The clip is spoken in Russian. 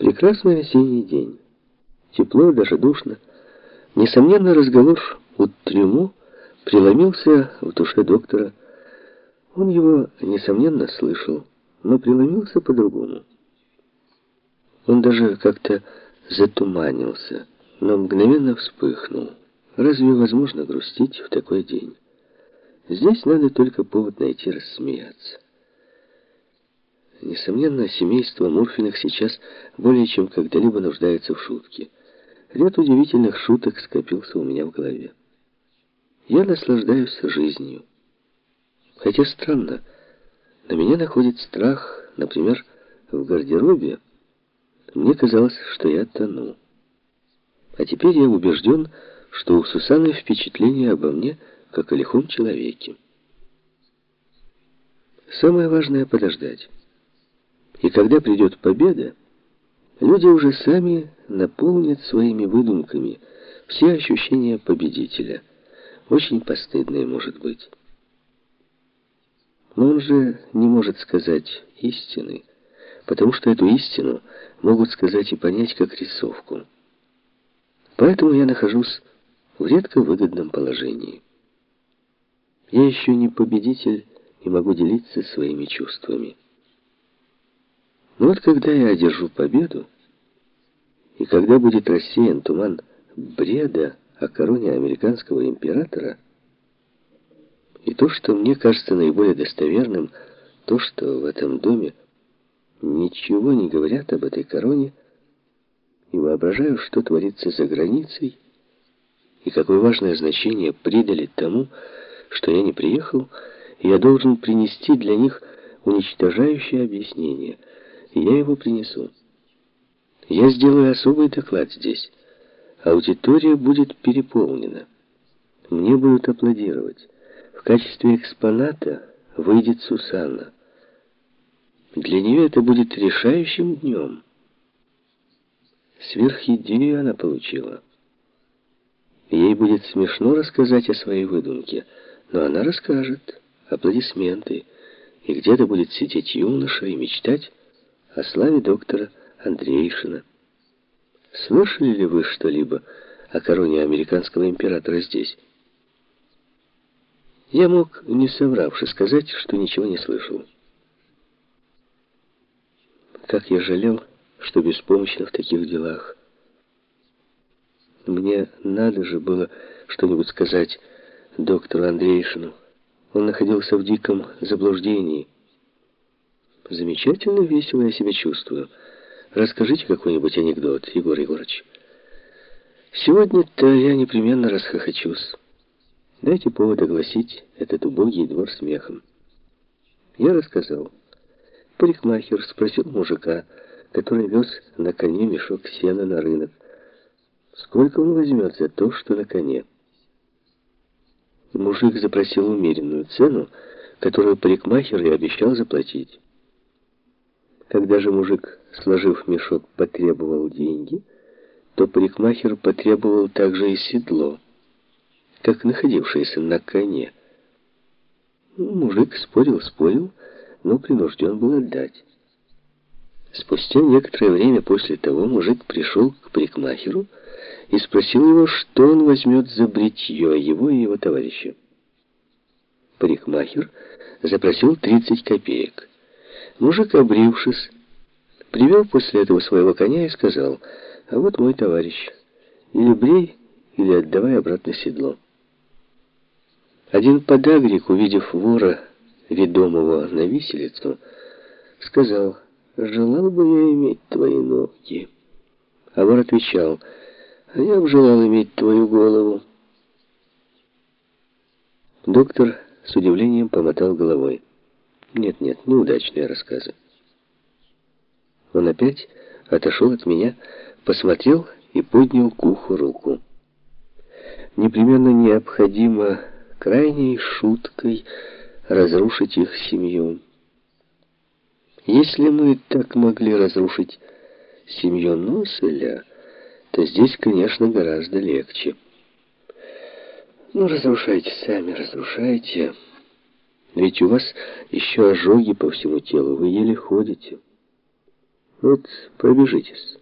Прекрасный осенний день. Тепло, даже душно. Несомненно, разговор у трюму преломился в душе доктора. Он его, несомненно, слышал, но преломился по-другому. Он даже как-то затуманился, но мгновенно вспыхнул. Разве возможно грустить в такой день? Здесь надо только повод найти рассмеяться. Несомненно, семейство Мурфиных сейчас более чем когда-либо нуждается в шутке. Ряд удивительных шуток скопился у меня в голове. Я наслаждаюсь жизнью. Хотя странно, на меня находит страх, например, в гардеробе. Мне казалось, что я тону. А теперь я убежден, что у Сусаны впечатление обо мне, как о лихом человеке. Самое важное — подождать. И когда придет победа, люди уже сами наполнят своими выдумками все ощущения победителя. Очень постыдные, может быть. Но он же не может сказать истины, потому что эту истину могут сказать и понять как рисовку. Поэтому я нахожусь в редко выгодном положении. Я еще не победитель и могу делиться своими чувствами. Вот когда я одержу победу, и когда будет рассеян туман бреда о короне американского императора, и то, что мне кажется наиболее достоверным, то, что в этом доме ничего не говорят об этой короне, и воображаю, что творится за границей, и какое важное значение придали тому, что я не приехал, и я должен принести для них уничтожающее объяснение — я его принесу. Я сделаю особый доклад здесь. Аудитория будет переполнена. Мне будут аплодировать. В качестве экспоната выйдет Сусанна. Для нее это будет решающим днем. Сверхидею она получила. Ей будет смешно рассказать о своей выдумке, но она расскажет. Аплодисменты. И где-то будет сидеть юноша и мечтать о славе доктора Андрейшина. Слышали ли вы что-либо о короне американского императора здесь? Я мог, не совравши, сказать, что ничего не слышал. Как я жалел, что беспомощно в таких делах. Мне надо же было что-нибудь сказать доктору Андрейшину. Он находился в диком заблуждении. Замечательно весело я себя чувствую. Расскажите какой-нибудь анекдот, Егор Егорович. Сегодня-то я непременно расхохочусь. Дайте повод огласить этот убогий двор смехом. Я рассказал. Парикмахер спросил мужика, который вез на коне мешок сена на рынок. Сколько он возьмет за то, что на коне? Мужик запросил умеренную цену, которую парикмахер и обещал заплатить. Когда же мужик, сложив мешок, потребовал деньги, то парикмахер потребовал также и седло, как находившееся на коне. Мужик спорил, спорил, но принужден был отдать. Спустя некоторое время после того мужик пришел к парикмахеру и спросил его, что он возьмет за бритье его и его товарища. Парикмахер запросил 30 копеек. Мужик, обрившись, привел после этого своего коня и сказал, «А вот мой товарищ, или брей, или отдавай обратно седло». Один подагрик, увидев вора, ведомого на виселицу, сказал, «Желал бы я иметь твои ноги». А вор отвечал, «А я бы желал иметь твою голову». Доктор с удивлением помотал головой. Нет-нет, неудачные рассказы. Он опять отошел от меня, посмотрел и поднял к уху руку. Непременно необходимо крайней шуткой разрушить их семью. Если мы так могли разрушить семью Носеля, то здесь, конечно, гораздо легче. Ну, разрушайте сами, разрушайте. Ведь у вас еще ожоги по всему телу, вы еле ходите. Вот пробежитесь.